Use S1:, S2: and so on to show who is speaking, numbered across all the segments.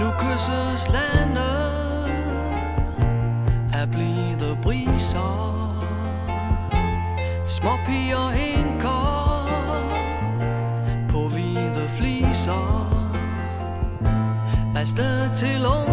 S1: Nu kysses landet af blide briser. Små piger indgår på hvide fliser. Afsted til ung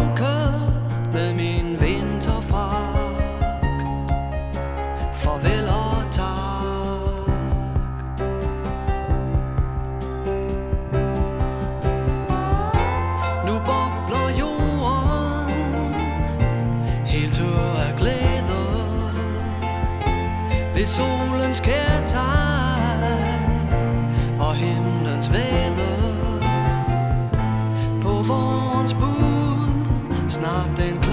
S1: tør af glæder Ved solens kærtegn Og himlens væder På vorens bud Snart den